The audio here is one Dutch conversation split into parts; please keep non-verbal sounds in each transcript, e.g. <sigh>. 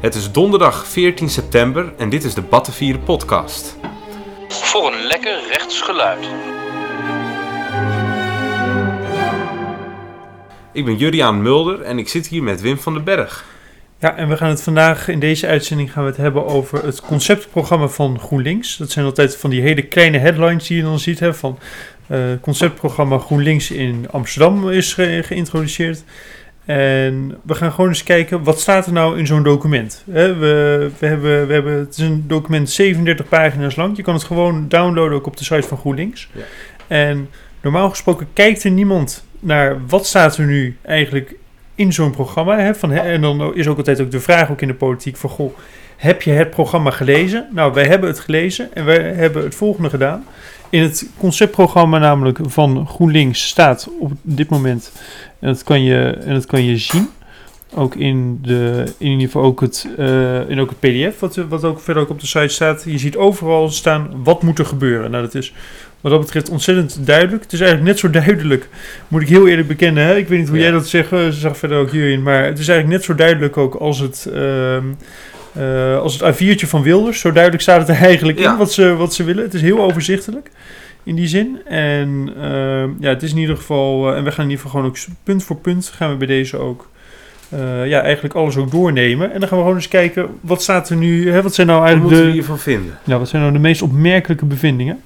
Het is donderdag 14 september en dit is de Battenvieren podcast. Voor een lekker rechts geluid. Ik ben Juriaan Mulder en ik zit hier met Wim van den Berg. Ja, en we gaan het vandaag in deze uitzending gaan we het hebben over het conceptprogramma van GroenLinks. Dat zijn altijd van die hele kleine headlines die je dan ziet. Hè, van uh, conceptprogramma GroenLinks in Amsterdam is ge geïntroduceerd. En we gaan gewoon eens kijken, wat staat er nou in zo'n document? we, we, hebben, we hebben, het is een document 37 pagina's lang. Je kan het gewoon downloaden ook op de site van GroenLinks. Ja. En normaal gesproken kijkt er niemand naar wat staat er nu eigenlijk in zo'n programma. Hè, van, en dan is ook altijd ook de vraag ook in de politiek van, goh, heb je het programma gelezen? Nou, wij hebben het gelezen en wij hebben het volgende gedaan. In het conceptprogramma namelijk van GroenLinks staat op dit moment en dat kan je, en dat kan je zien. Ook in, de, in ieder geval ook het, uh, in ook het pdf, wat, wat ook verder ook op de site staat. Je ziet overal staan, wat moet er gebeuren? Nou, dat is wat dat betreft ontzettend duidelijk. Het is eigenlijk net zo duidelijk, moet ik heel eerlijk bekennen. Hè? Ik weet niet hoe jij dat zegt, ze zag verder ook hierin. Maar het is eigenlijk net zo duidelijk ook als het... Uh, uh, als het A4'tje van Wilders. Zo duidelijk staat het er eigenlijk in wat ze, wat ze willen. Het is heel overzichtelijk in die zin. En uh, ja, het is in ieder geval, uh, en we gaan in ieder geval gewoon ook punt voor punt gaan we bij deze ook, ja, eigenlijk alles ook doornemen. En dan gaan we gewoon eens kijken, wat staat er nu, hè, wat zijn nou eigenlijk wat moeten we hiervan vinden? Ja, wat zijn nou de meest opmerkelijke bevindingen?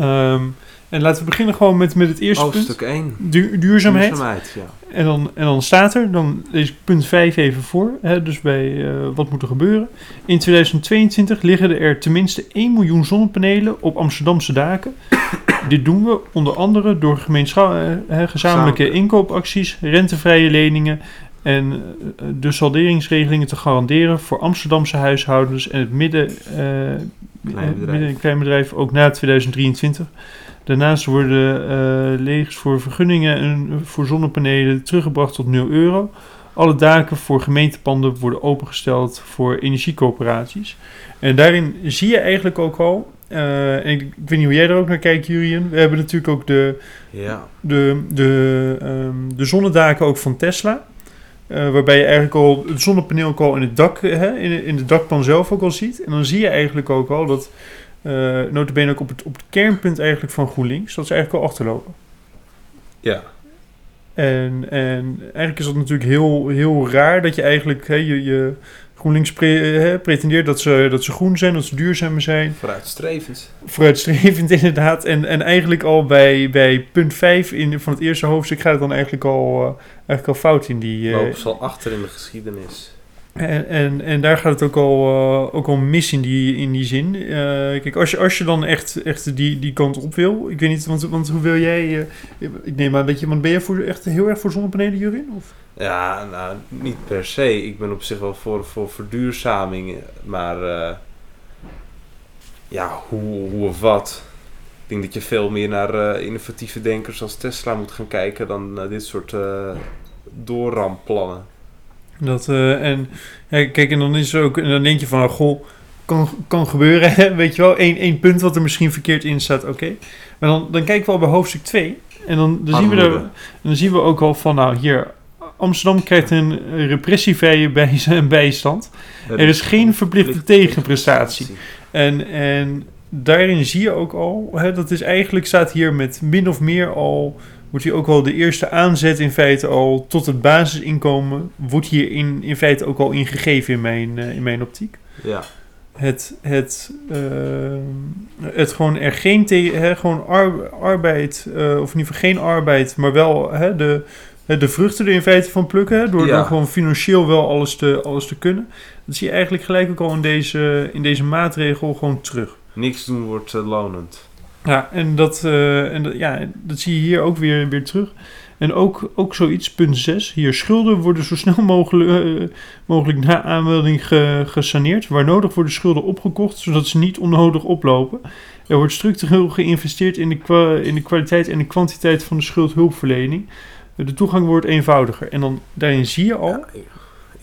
Um, en laten we beginnen gewoon met, met het eerste Hoofdstuk punt. 1. Du duurzaamheid. Duurzaamheid, ja. En dan, en dan staat er, dan lees ik punt 5 even voor, hè, dus bij uh, wat moet er gebeuren. In 2022 liggen er tenminste 1 miljoen zonnepanelen op Amsterdamse daken. <coughs> Dit doen we onder andere door uh, gezamenlijke inkoopacties, rentevrije leningen en uh, de salderingsregelingen te garanderen voor Amsterdamse huishoudens en het midden, midden- en kleinbedrijf ook na 2023. Daarnaast worden uh, legers voor vergunningen en voor zonnepanelen teruggebracht tot 0 euro. Alle daken voor gemeentepanden worden opengesteld voor energiecoöperaties. En daarin zie je eigenlijk ook al, uh, en ik, ik, weet niet hoe jij er ook naar kijkt, Jurien. We hebben natuurlijk ook de, ja. de, de, um, de zonnedaken ook van Tesla. Uh, waarbij je eigenlijk al het zonnepaneel ook al in het dak, hè, in, in de dakpan zelf ook al ziet. En dan zie je eigenlijk ook al dat uh, notabene ook op het, op het kernpunt eigenlijk van GroenLinks, dat ze eigenlijk al achterlopen. Ja. En, en eigenlijk is dat natuurlijk heel, heel raar dat je eigenlijk hè, je, je GroenLinks pre, hè, pretendeert dat ze, dat ze groen zijn, dat ze duurzaam zijn. Vooruitstrevend. Vooruitstrevend <laughs> inderdaad. En, en eigenlijk al bij, bij punt 5 in, van het eerste hoofdstuk gaat het dan eigenlijk al, uh, eigenlijk al fout in die... Uh, Lopen ze al achter in de geschiedenis. En, en, en daar gaat het ook al, uh, ook al mis in die, in die zin. Uh, kijk, als je, als je dan echt, echt die, die kant op wil, ik weet niet, want, want hoe wil jij, uh, ik neem maar een beetje, want ben je voor, echt heel erg voor zonnepanelen, Jurin? Of? Ja, nou, niet per se. Ik ben op zich wel voor, voor verduurzaming, maar ja, hoe, hoe of wat. Ik denk dat je veel meer naar innovatieve denkers als Tesla moet gaan kijken dan dit soort doorramplannen. Dat, uh, en ja, kijk, en dan is er ook, en dan denk je van, goh, kan, kan gebeuren, <laughs> weet je wel, Eén, één punt wat er misschien verkeerd in staat, oké. Okay. Maar dan, dan kijken we al bij hoofdstuk 2, en dan, dan, zien we dan zien we ook al van, nou, hier, Amsterdam krijgt een repressievrije <laughs> bij, bijstand. Er is geen verplichte tegenprestatie. En, en daarin zie je ook al, hè, dat is eigenlijk, staat hier met min of meer al wordt hier ook al de eerste aanzet in feite al tot het basisinkomen, wordt hier in, in feite ook al ingegeven in mijn, uh, in mijn optiek. Ja. Het, het, uh, het gewoon er geen te, hè, gewoon ar, arbeid, uh, of in ieder geval geen arbeid, maar wel hè, de, de vruchten er in feite van plukken, door ja. dan gewoon financieel wel alles te, alles te kunnen. Dat zie je eigenlijk gelijk ook al in deze, in deze maatregel gewoon terug. Niks doen wordt lonend. Ja, en dat, uh, en ja, dat zie je hier ook weer, weer terug. En ook, ook zoiets, punt 6. Hier schulden worden zo snel mogelijk, uh, mogelijk na aanmelding ge, gesaneerd. Waar nodig worden schulden opgekocht, zodat ze niet onnodig oplopen. Er wordt structureel geïnvesteerd in de, in de kwaliteit en de kwantiteit van de schuldhulpverlening. De toegang wordt eenvoudiger. En dan daarin zie je al...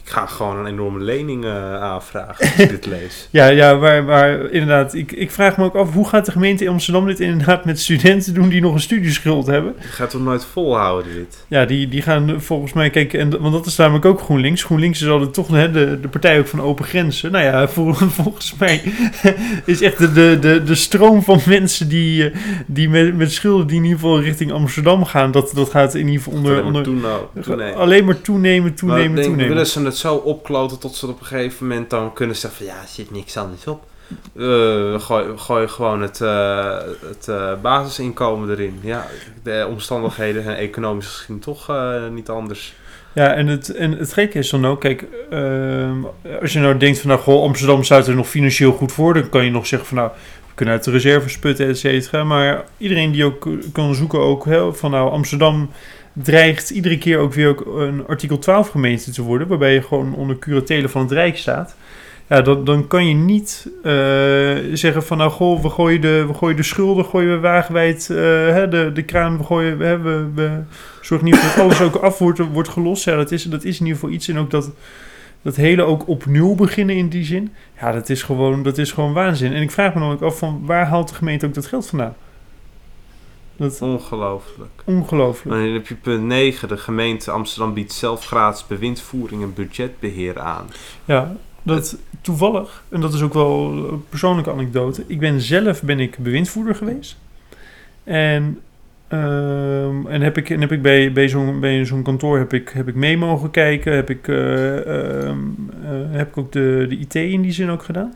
Ik ga gewoon een enorme lening eh, aanvragen als <laughs> ik dit lees. Ja, ja waar, waar inderdaad, ik, ik vraag me ook af, hoe gaat de gemeente in Amsterdam dit inderdaad met studenten doen die nog een studieschuld hebben? Je gaat toch nooit volhouden dit? Ja, die, die gaan volgens mij, kijk, en, want dat is namelijk ook GroenLinks. GroenLinks is altijd toch hè, de, de partij ook van open grenzen. Nou ja, <laughs> vol- volgens mij <laughs> is echt de, de, de, de stroom van mensen die, eh, die met, met schulden die in ieder geval richting Amsterdam gaan, dat, dat gaat in ieder geval onder, Alleen maar onder toeno- toenemen. alleen maar toenemen, toenemen, maar ik denk, toenemen. willen ze het zo opkloten tot ze op een gegeven moment dan kunnen zeggen van ja, er zit niks anders op. Eh, gooi, gooi gewoon het, eh, het eh, basisinkomen erin. Ja, de omstandigheden zijn economisch gezien toch niet anders. Ja, en het, en het gekke is dan ook, kijk, ehm, als je nou denkt van nou, goh, Amsterdam staat er nog financieel goed voor, dan kan je nog zeggen van nou, we kunnen uit de reserves putten, et cetera. Maar iedereen die ook kan zoeken ook hè, van nou, Amsterdam dreigt iedere keer ook weer ook een artikel 12 gemeente te worden, waarbij je gewoon onder curatele van het Rijk staat. Ja, dan, dan kan je niet eh, zeggen van nou goh, we gooien de, we gooien de schulden, gooien we wagenwijd hè, de, de kraan, we gooien, we, we, we zorgen geval dat alles ook af wordt, wordt gelost. Ja, dat is, dat is in ieder geval iets. En ook dat, dat hele ook opnieuw beginnen in die zin. Ja, dat is gewoon, dat is gewoon waanzin. En ik vraag me dan ook af van waar haalt de gemeente ook dat geld vandaan? Dat is Ongelooflijk. ongelooflijk. Dan heb je punt 9. De gemeente Amsterdam biedt zelf gratis bewindvoering en budgetbeheer aan. Ja, dat toevallig, en dat is ook wel een persoonlijke anekdote. Ik ben zelf ben ik bewindvoerder geweest. En, ehm, en heb ik, en heb ik bij, bij zo'n bij zo'n kantoor heb ik, heb ik mee mogen kijken. Heb ik, eh, ehm, eh, heb ik ook de, de IT in die zin ook gedaan.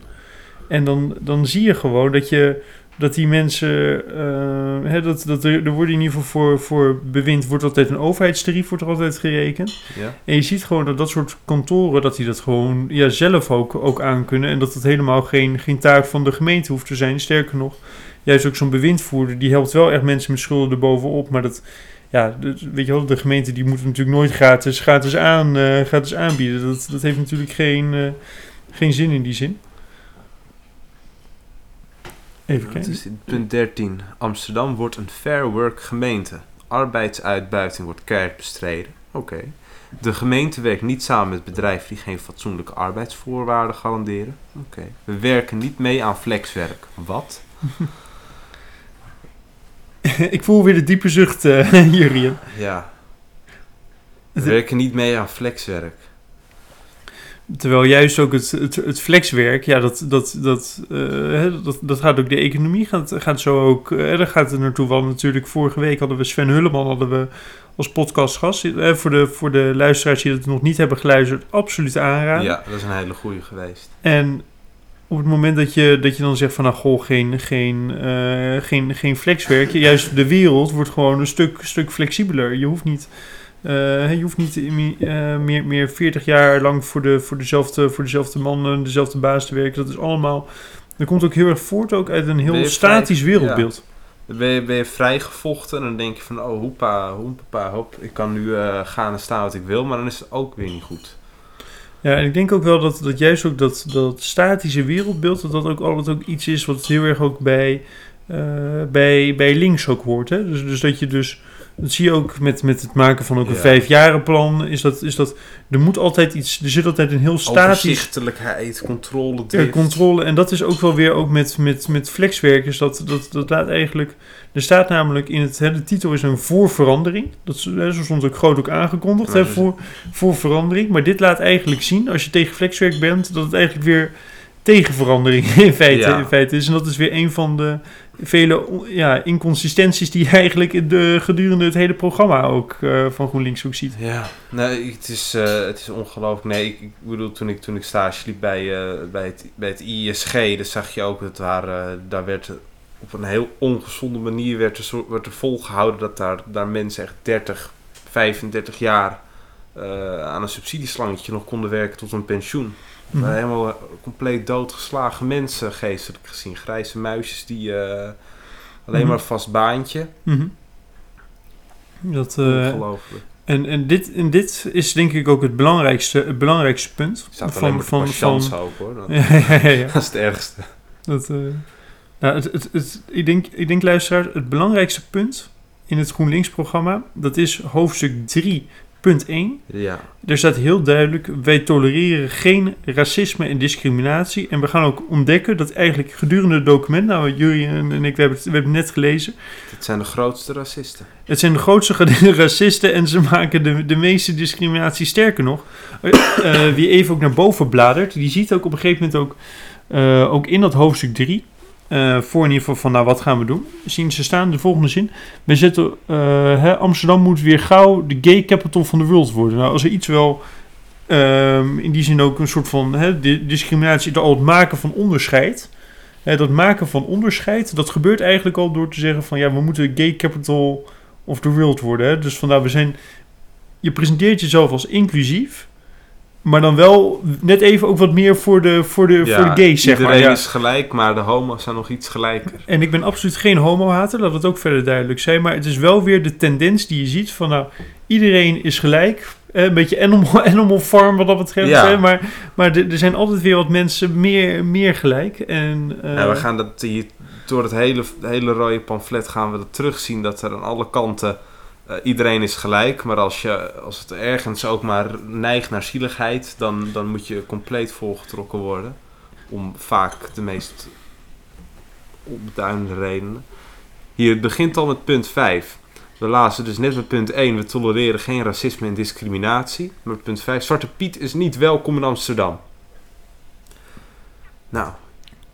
En dan, dan zie je gewoon dat je dat die mensen, eh, hè, dat, dat er, er worden in ieder geval voor, voor bewind, wordt altijd een overheidstarief wordt er altijd gerekend. Ja? En je ziet gewoon dat dat soort kantoren, dat die dat gewoon ja, zelf ook, ook aankunnen. En dat het helemaal geen, geen taak van de gemeente hoeft te zijn. Sterker nog, juist ook zo'n bewindvoerder, die helpt wel echt mensen met schulden erbovenop. Maar dat, ja, weet je wel, de gemeente die moet natuurlijk nooit gratis, gratis, aan, eh, gratis aanbieden. Dat, dat heeft natuurlijk geen, eh, geen zin in die zin. Even kijken. is? Punt 13. Amsterdam wordt een fair work gemeente. Arbeidsuitbuiting wordt keihard bestreden. Oké. De gemeente werkt niet samen met bedrijven die geen fatsoenlijke arbeidsvoorwaarden garanderen. Oké. We werken niet mee aan flexwerk. Wat? <laughs> Ik voel weer de diepe zucht eh <laughs> hierin. Ja. We werken niet mee aan flexwerk. Terwijl juist ook het, het, het flexwerk, ja, dat, dat, dat, eh, dat, dat gaat ook de economie, gaat, gaat zo ook, eh, daar gaat het naartoe. Want natuurlijk vorige week hadden we Sven Hulleman hadden we als podcastgast. Eh, voor, de, voor de luisteraars die het nog niet hebben geluisterd, absoluut aanraden. Ja, dat is een hele goede geweest. En op het moment dat je, dat je dan zegt van, nou goh, geen, geen, geen, geen flexwerk. Juist de wereld wordt gewoon een stuk, stuk flexibeler. Je hoeft niet, eh, je hoeft niet eh, meer, meer 40 jaar lang voor, de, voor, dezelfde, voor dezelfde man en dezelfde baas te werken. Dat is allemaal... Dat komt ook heel erg voort ook uit een heel statisch vrij- wereldbeeld. Dan ben je, ben je vrijgevochten en dan denk je van, oh hoepa, hoepa, hop. Ik kan nu eh, gaan en staan wat ik wil, maar dan is het ook weer niet goed. Ja, en ik denk ook wel dat, dat juist ook dat, dat statische wereldbeeld, dat dat ook altijd ook iets is wat heel erg ook bij, eh, bij, bij links ook hoort. Hè? Dus, dus dat je dus, dat zie je ook met, met het maken van ook een Ja. vijfjarenplan, is dat, is dat, er moet altijd iets, er zit altijd een heel statisch Overzichtelijkheid, controle, ja, controle. En dat is ook wel weer ook met, met, met flexwerkers, dat, dat, dat laat eigenlijk, er staat namelijk in het, hè, de titel is een voor verandering. Dat is, hè, zo stond ook groot ook aangekondigd, hè, dus- voor, voor verandering. Maar dit laat eigenlijk zien, als je tegen flexwerk bent, dat het eigenlijk weer tegen verandering <laughs> in feite, Ja. in feite is. En dat is weer een van de vele ja, inconsistenties die je eigenlijk de, gedurende het hele programma ook eh, van GroenLinks ook ziet. Ja, nee, het is, eh, het is ongelooflijk. Nee, ik, ik bedoel, toen ik, toen ik stage liep bij, eh, bij, het, bij het ISG, dan zag je ook dat daar, daar werd op een heel ongezonde manier werd er, werd er volgehouden dat daar, daar mensen echt 30, 35 jaar aan een subsidieslangetje nog konden werken tot hun pensioen. Maar helemaal eh, compleet doodgeslagen mensen, geestelijk gezien. Grijze muisjes die eh, alleen Mhm. maar vast baantje. Mhm. Dat, eh, Ongelooflijk. en, en, dit, en dit is denk ik ook het belangrijkste, het belangrijkste punt. Staat van, van, ook hoor. Dat, <laughs> ja, ja, ja, ja. <laughs> dat is het ergste. Dat, nou, het, het, het, ik, denk, ik denk, luisteraar, het belangrijkste punt in het GroenLinks-programma, dat is hoofdstuk 3, punt 1. Ja. Er staat heel duidelijk: wij tolereren geen racisme en discriminatie. En we gaan ook ontdekken dat eigenlijk gedurende het document, nou, jullie en ik, we hebben het, we hebben het net gelezen. Dit zijn de grootste racisten. Het zijn de grootste <laughs> racisten en ze maken de, de meeste discriminatie sterker nog. Eh, eh, wie even ook naar boven bladert, die ziet ook op een gegeven moment ook, eh, ook in dat hoofdstuk 3. Eh, voor in ieder geval van nou wat gaan we doen. Zien ze staan de volgende zin. We zetten eh, hè, Amsterdam moet weer gauw de gay capital van de wereld worden. Nou, als er iets wel ehm, in die zin ook een soort van hè, di- discriminatie, al het maken van onderscheid. Hè, dat maken van onderscheid, dat gebeurt eigenlijk al door te zeggen van ja, we moeten gay capital of the world worden. Hè? Dus vandaar, we zijn. Je presenteert jezelf als inclusief, maar dan wel net even ook wat meer voor de, voor de, voor de gays, zeg iedereen maar. Ja. is gelijk, maar de homo's zijn nog iets gelijker. En ik ben absoluut geen homo-hater, laat het ook verder duidelijk zijn. Maar het is wel weer de tendens die je ziet van nou, iedereen is gelijk. Eh, Een beetje animal, <laughs> animal farm wat dat betreft. Ja. Hè? Maar, maar er er zijn altijd weer wat mensen meer, meer gelijk. En, eh, Ja, we gaan dat hier, door het hele, hele rode pamflet gaan we dat terugzien dat er aan alle kanten eh, iedereen is gelijk. Maar als, je, als het ergens ook maar neigt naar zieligheid, dan, dan moet je compleet volgetrokken worden. Om vaak de meest onbeduidende redenen. Hier, begint al met punt 5. We lazen dus net met punt 1, we tolereren geen racisme en discriminatie. Maar punt 5, Zwarte Piet is niet welkom in Amsterdam. Nou,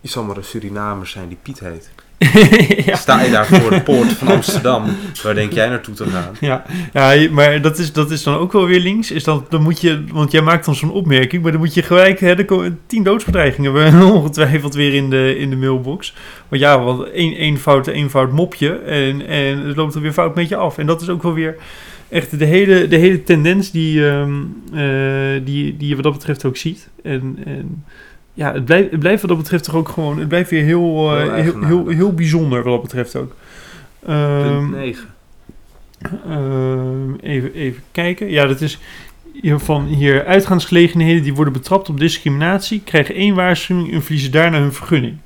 je zal maar een Surinamer zijn die Piet heet. <laughs> ja. Sta je daar voor de poort van Amsterdam, waar denk jij naartoe te gaan? Ja, ja maar dat is, dat is dan ook wel weer links. Is dat, dan moet je, want jij maakt dan zo'n opmerking, maar dan moet je gelijk, hè, er komen tien doodsbedreigingen we <laughs> ongetwijfeld weer in de, in de mailbox. Want ja, want één, één fout, één fout mopje en, en het loopt er weer fout met je af. En dat is ook wel weer echt de hele, de hele tendens die, ehm, eh, die, die je wat dat betreft ook ziet. En, en ja, het blijft, het blijft wat dat betreft toch ook gewoon, het blijft weer heel, eh, Heel heel, heel, bijzonder wat dat betreft ook. Ehm, Punt 9. Ehm, even, even kijken. Ja, dat is van hier uitgaansgelegenheden die worden betrapt op discriminatie, krijgen één waarschuwing en verliezen daarna hun vergunning.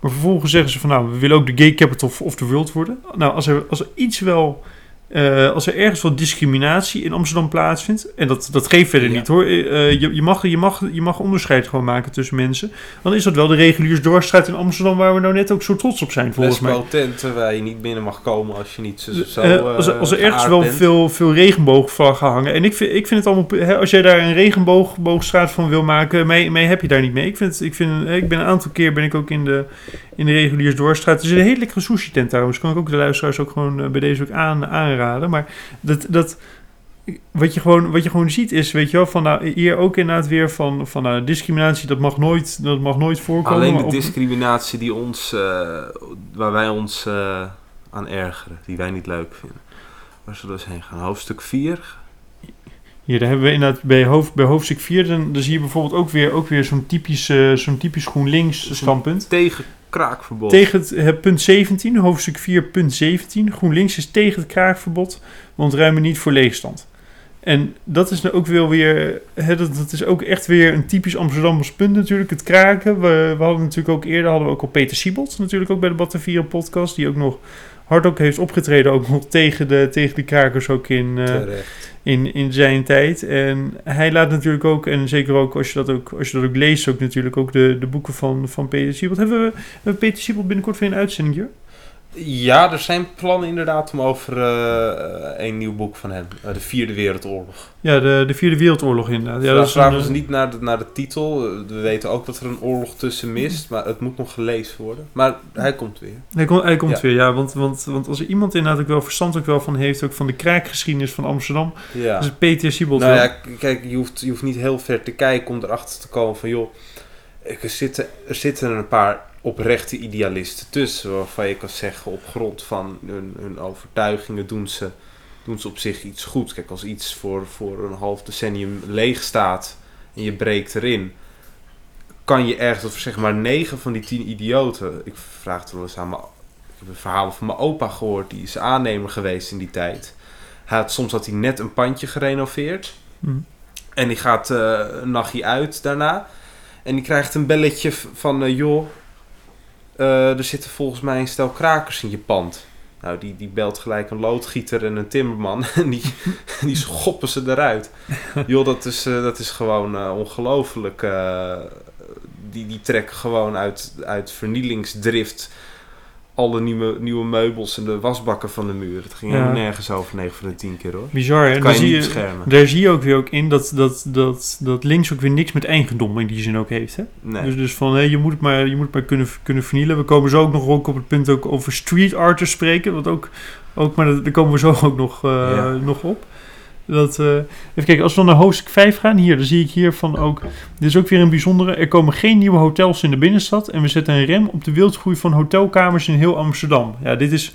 Maar vervolgens zeggen ze van nou, we willen ook de gay capital of the world worden. Nou, als er, als er iets wel, eh, als er ergens wat discriminatie in Amsterdam plaatsvindt, en dat, dat geeft verder Ja. niet hoor, Eh, je, je, mag, je, mag, je mag onderscheid gewoon maken tussen mensen, dan is dat wel de reguliers doorstraat in Amsterdam waar we nou net ook zo trots op zijn volgens mij. Lesbo-tenten waar je niet binnen mag komen als je niet zo, zo Eh, als, er- eh, als er ergens wel bent. veel, veel regenboogvlaggen hangen. En ik vind, ik vind het allemaal. Hè, als jij daar een regenboogstraat van wil maken, mij, mij heb je daar niet mee. Ik, vind, ik, vind, ik ben een aantal keer ben ik ook in de, in de reguliers doorstraat. Er zit een hele lekkere sushi tent trouwens. Kan ik ook de luisteraars ook gewoon eh, bij deze ook aan, aanraden. Maar dat. dat wat je, gewoon, wat je gewoon ziet is, weet je wel, van nou, hier ook inderdaad weer van, van nou, discriminatie, dat mag nooit, dat mag nooit voorkomen. Alleen de op- discriminatie die ons, eh, waar wij ons eh, aan ergeren, die wij niet leuk vinden. Waar zullen we eens heen gaan? Hoofdstuk 4. Hier, daar hebben we inderdaad bij, hoofd, bij hoofdstuk 4, dan, dan zie je bijvoorbeeld ook weer, ook weer zo'n typisch, zo'n typisch GroenLinks standpunt. Tegen kraakverbod. Tegen het, het punt 17, hoofdstuk 4, punt 17. GroenLinks is tegen het kraakverbod, want ruimen niet voor leegstand. En dat is nou ook wel weer, hè, dat, is ook echt weer een typisch Amsterdams punt natuurlijk, het kraken. We, hadden natuurlijk ook eerder, hadden we ook al Peter Siebold, natuurlijk ook bij de Batavieren podcast, die ook nog hard ook heeft opgetreden, ook nog tegen de, tegen de krakers ook in... eh, in, in zijn tijd. En hij laat natuurlijk ook, en zeker ook als je dat ook, als je dat ook leest, ook natuurlijk ook de, de boeken van, van Peter Siebold. Hebben we, hebben we Peter Siebold binnenkort weer een uitzending hier? Ja, er zijn plannen inderdaad om over eh, een nieuw boek van hem. eh, de Vierde Wereldoorlog. Ja, de, de Vierde Wereldoorlog inderdaad. Ja, dat vragen ons eh, niet naar de, naar de titel. Eh, We weten ook dat er een oorlog tussen mist, maar het moet nog gelezen worden. Maar hij komt weer. hij, komt, hij komt Ja. weer, ja. Want, want, want als er iemand inderdaad ook wel verstand ook wel van heeft, ook van de kraakgeschiedenis van Amsterdam, Ja. is het Peter Siebold Nou wel. ja, kijk, je hoeft, je hoeft niet heel ver te kijken om erachter te komen van... joh, er zitten, er zitten een paar oprechte idealisten tussen... waarvan je kan zeggen op grond van hun, hun overtuigingen doen ze, doen ze op zich iets goed. Kijk, als iets voor, voor een half decennium leeg staat en je breekt erin... kan je ergens, of zeg maar negen van die tien idioten... ik vraag het wel eens aan mijn... Ik heb een verhaal van mijn opa gehoord, die is aannemer geweest in die tijd... Hij had, soms had hij net een pandje gerenoveerd. Hm. En die gaat eh, een nachtje uit daarna. En die krijgt een belletje van... eh, joh, eh, er zitten volgens mij een stel krakers in je pand. Nou, die, die belt gelijk een loodgieter en een timmerman. <laughs> En die, die schoppen ze eruit. Joh, dat is, eh, dat is gewoon eh, ongelooflijk. die, die trekken gewoon uit, uit vernielingsdrift alle nieuwe, nieuwe meubels en de wasbakken van de muur. Het ging Ja. helemaal nergens over 9 van de 10 keer hoor. Bizar, hè? Je zie je, beschermen. daar zie je ook weer ook in dat, dat, dat, dat links ook weer niks met eigendom in die zin ook heeft. Hè? Nee. Dus, dus van, hé, je moet het maar, je moet het maar kunnen, kunnen vernielen. We komen zo ook nog ook op het punt ook over street art te spreken. Wat ook, ook maar daar komen we zo ook nog, eh, Ja. nog op. Dat, eh, even kijken, als we dan naar hoofdstuk 5 gaan, hier, dan zie ik hier van ook, dit is ook weer een bijzondere, er komen geen nieuwe hotels in de binnenstad en we zetten een rem op de wildgroei van hotelkamers in heel Amsterdam. Ja, dit is,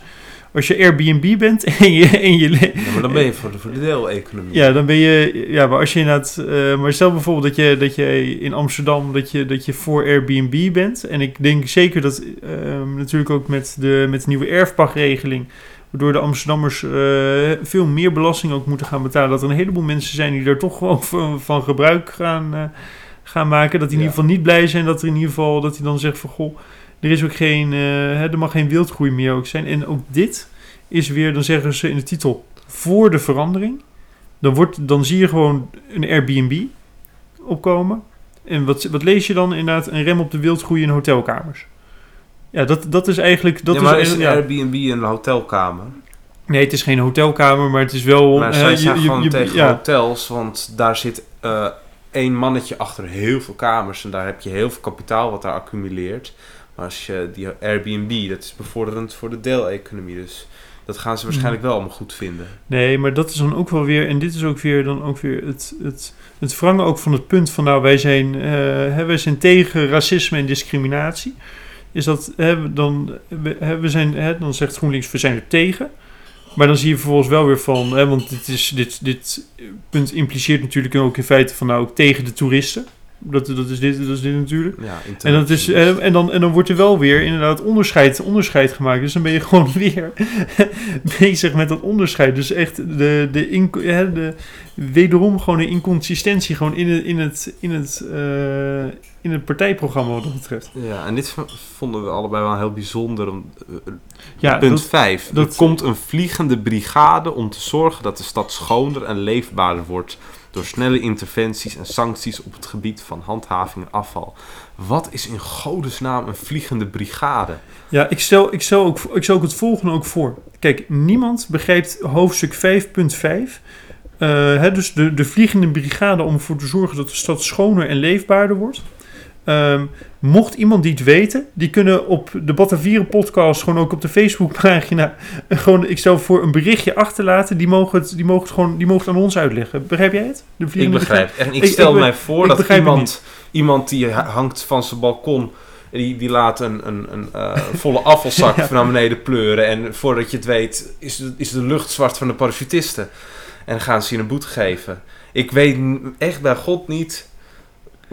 als je Airbnb bent <laughs> en je, en je, Ja, maar dan ben je voor de, voor de deeleconomie. ja, dan ben je. Ja, maar als je inderdaad. eh maar stel bijvoorbeeld dat je, dat je in Amsterdam. Dat je, dat je voor Airbnb bent. En ik denk zeker dat. ehm, natuurlijk ook met de, met de nieuwe erfpachtregeling. Waardoor de Amsterdammers eh, veel meer belasting ook moeten gaan betalen. Dat er een heleboel mensen zijn die daar toch gewoon <laughs> van, van gebruik gaan, eh, gaan maken. Dat die in Ja. ieder geval niet blij zijn. Dat er in ieder geval. Dat hij dan zegt van goh. Er is ook geen. eh, hè, er mag geen wildgroei meer ook zijn. En ook dit is weer. Dan zeggen ze in de titel. Voor de verandering. Dan, wordt, dan zie je gewoon een Airbnb opkomen. En wat, wat lees je dan? Inderdaad, een rem op de wildgroei in hotelkamers. Ja, dat, dat is eigenlijk... Dat ja, maar is, is een ja. Airbnb een hotelkamer? Nee, het is geen hotelkamer, maar het is wel... Maar eh, zij je- zijn je- gewoon je- tegen ja. hotels, want daar zit eh één mannetje achter heel veel kamers. En daar heb je heel veel kapitaal wat daar accumuleert. Maar als je die Airbnb, dat is bevorderend voor de deeleconomie. Dus dat gaan ze waarschijnlijk wel allemaal goed vinden. Nee, maar dat is dan ook wel weer... En dit is ook weer dan ook weer het, het, het wrangen ook van het punt van... Nou, wij zijn, eh, wij zijn tegen racisme en discriminatie. Is dat... Hè, dan, we, zijn, hè, dan zegt GroenLinks, we zijn er tegen. Maar dan zie je vervolgens wel weer van... Hè, want dit, is, dit, dit punt impliceert natuurlijk ook in feite van... Nou, ook tegen de toeristen. Dat, dat, is, dit, dat is dit natuurlijk. Ja, En, dat is, internationaal. en, dan, en dan wordt er wel weer inderdaad onderscheid, onderscheid gemaakt. Dus dan ben je <laughs> gewoon weer <laughs> bezig met dat onderscheid. Dus echt de, de, hè, de wederom gewoon een inconsistentie gewoon in het, in het, in het, eh, in het partijprogramma wat dat betreft. Ja, en dit vonden we allebei wel heel bijzonder. Eh, Ja, punt dat- 5. dat- Er komt een vliegende brigade om te zorgen dat de stad schoner en leefbaarder wordt. Door snelle interventies en sancties op het gebied van handhaving en afval. Wat is in godesnaam een vliegende brigade? Ja, ik stel, ik, stel ook, ik stel ook het volgende ook voor. Kijk, niemand begrijpt hoofdstuk 5.5. eh, hè, dus de, de vliegende brigade om ervoor te zorgen dat de stad schoner en leefbaarder wordt. Ehm, mocht iemand die het weten, die kunnen op de Batavieren podcast, gewoon ook op de Facebookpagina, <laughs> gewoon, ik stel voor een berichtje achterlaten. Die mogen het, die mogen het gewoon, die mogen het aan ons uitleggen. Begrijp jij het? De Ik begrijp. En ik Ik- stel ik mij voor dat iemand, iemand die ha- hangt van zijn balkon. Die, die laat een, een, een eh, volle afvalzak <laughs> Ja. naar beneden pleuren. En voordat je het weet, is de, is de lucht zwart van de parachutisten. En gaan ze je een boete geven. Ik weet echt bij God niet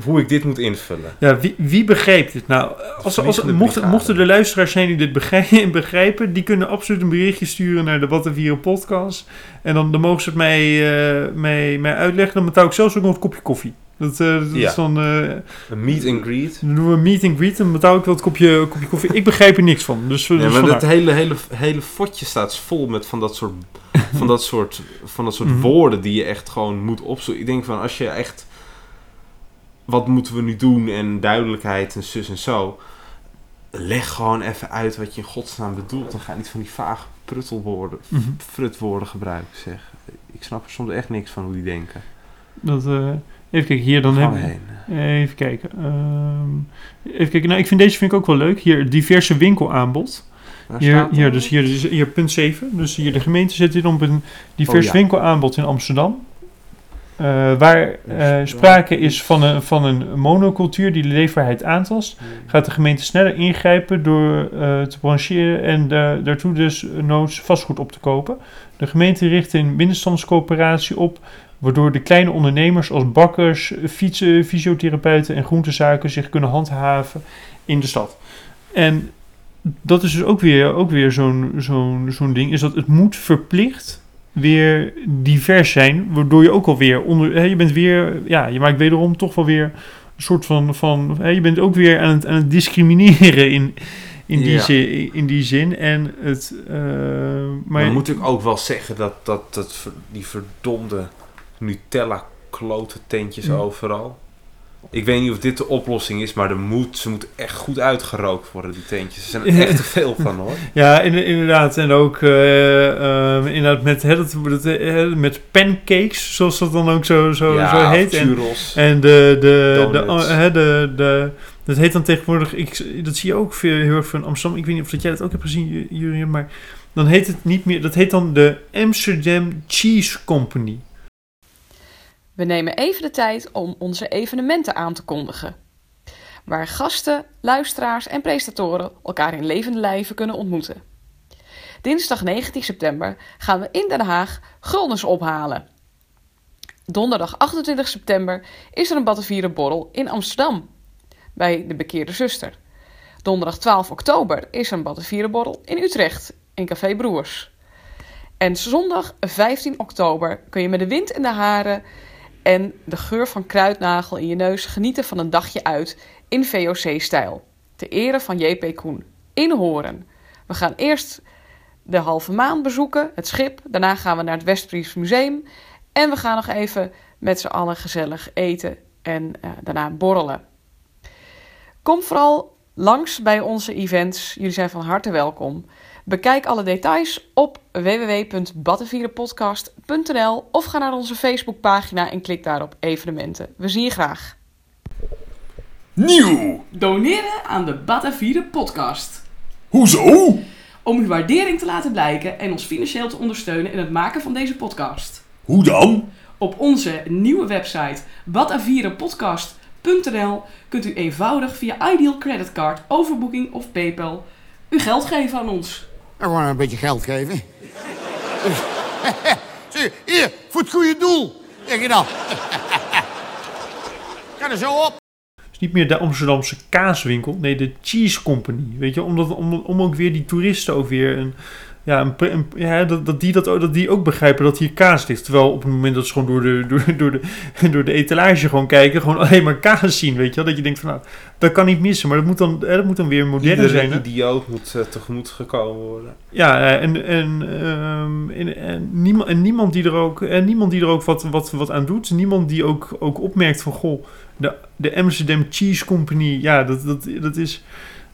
hoe ik dit moet invullen. Ja, wie, wie begrijpt dit? Nou, als, als, mochten, mochten de luisteraars zijn die dit begrijpen, <laughs> begrijpen, die kunnen absoluut een berichtje sturen naar de Batavieren podcast. En dan, dan mogen ze het mij, eh, mij, mij uitleggen. Dan betaal ik zelfs ook nog een kopje koffie. Dat, eh, dat Ja. is dan, eh, Een meet and greet. dan doen we een meet and greet. Dan betaal ik wel het kopje, kopje koffie. Ik begrijp er niks van. Dus, Ja, dus maar het hele, hele, hele fotje staat vol met van dat soort, van dat soort, van dat soort Mhm. woorden die je echt gewoon moet opzoeken. Ik denk van als je echt, wat moeten we nu doen en duidelijkheid en zus en zo. Leg gewoon even uit wat je in godsnaam bedoelt. Dan ga niet van die vage pruttelwoorden, Mhm. frutwoorden gebruiken zeg. Ik snap er soms echt niks van hoe die denken. Dat, eh, even kijken, hier dan we. Even kijken. ehm, even kijken. Nou, ik vind deze vind ik ook wel leuk. Hier, diverse winkelaanbod. Waar Hier, hier, dus hier, hier punt 7. Dus hier de gemeente zet dit op een divers Oh, ja. winkelaanbod in Amsterdam. Eh, waar eh, Amsterdam. sprake is van een, van een monocultuur die de leefbaarheid aantast, gaat de gemeente sneller ingrijpen door eh, te brancheren en da- daartoe dus noods vastgoed op te kopen. De gemeente richt een middenstandscoöperatie op, waardoor de kleine ondernemers als bakkers, fietsen, fysiotherapeuten en groentezaken zich kunnen handhaven in de stad. En dat is dus ook weer, ook weer zo'n zo'n zo'n ding, is dat het moet verplicht weer divers zijn, waardoor je ook alweer onder, hè, je bent weer, ja, je maakt wederom toch wel weer een soort van, van hè, je bent ook weer aan het, aan het discrimineren in, in, die Ja. zin, in die zin. En het... eh, Maar maar moet ik ook wel zeggen dat, dat, dat die verdomde Nutella klote tentjes Ja. overal. Ik weet niet of dit de oplossing is, maar er moet, ze moeten echt goed uitgerookt worden, die tentjes. Er zijn er echt te veel van hoor. <laughs> Ja, in- inderdaad. En ook eh, eh, inderdaad met, eh, met pancakes, zoals dat dan ook zo, zo, ja, zo heet. En, churros. en de, de, de, Donuts. de, de, dat heet dan tegenwoordig, ik, dat zie je ook veel, heel erg van Amsterdam. Ik weet niet of dat jij dat ook hebt gezien, Ju- Jurien, maar dan heet het niet meer, dat heet dan de Amsterdam Cheese Company. We nemen even de tijd om onze evenementen aan te kondigen. Waar gasten, luisteraars en presentatoren elkaar in levende lijven kunnen ontmoeten. Dinsdag 19 september gaan we in Den Haag guldens ophalen. Donderdag 28 september is er een Battenvieren borrel in Amsterdam. Bij de Bekeerde Zuster. Donderdag 12 oktober is er een Battenvieren borrel in Utrecht. In Café Broers. En zondag 15 oktober kun je met de wind in de haren en de geur van kruidnagel in je neus genieten van een dagje uit in VOC-stijl. Ter ere van JP Koen. In Horen. We gaan eerst de halve maan bezoeken, het schip. Daarna gaan we naar het Westfries Museum. En we gaan nog even met z'n allen gezellig eten en eh, daarna borrelen. Kom vooral langs bij onze events. Jullie zijn van harte welkom. Bekijk alle details op www.battenvierenpodcast.nl of ga naar onze Facebookpagina en klik daar op evenementen. We zien je graag. Nieuw! Doneren aan de Batavieren podcast. Hoezo? Om uw waardering te laten blijken en ons financieel te ondersteunen in het maken van deze podcast. Hoe dan? Op onze nieuwe website batavierenpodcast.nl kunt u eenvoudig via Ideal Creditcard, overboeking of PayPal uw geld geven aan ons. En gewoon een beetje geld geven. <laughs> Zie, hier, voor het goede doel. Zeg je dan. <laughs> Ga er zo op. Het is niet meer de Amsterdamse kaaswinkel, nee, de Cheese Company. Weet je, omdat, om, om ook weer die toeristen ook weer een. Ja, een, pre- een- ja dat, dat, die dat, dat die ook begrijpen dat hier kaas ligt. Terwijl op het moment dat ze gewoon door de, door, door, de, <laughs> door de etalage gewoon kijken, gewoon alleen maar kaas zien, weet je wel. Dat je denkt van, nou, dat kan niet missen. Maar dat moet dan, hè, dat moet dan weer modern zijn. Hè? idioot moet eh, tegemoet gekomen worden. Ja, eh, en, en, ehm, en, en, niemand, en niemand die er ook, en niemand die er ook wat, wat, wat aan doet. Niemand die ook, ook opmerkt van, goh, de, de Amsterdam Cheese Company, ja, dat, dat, dat is...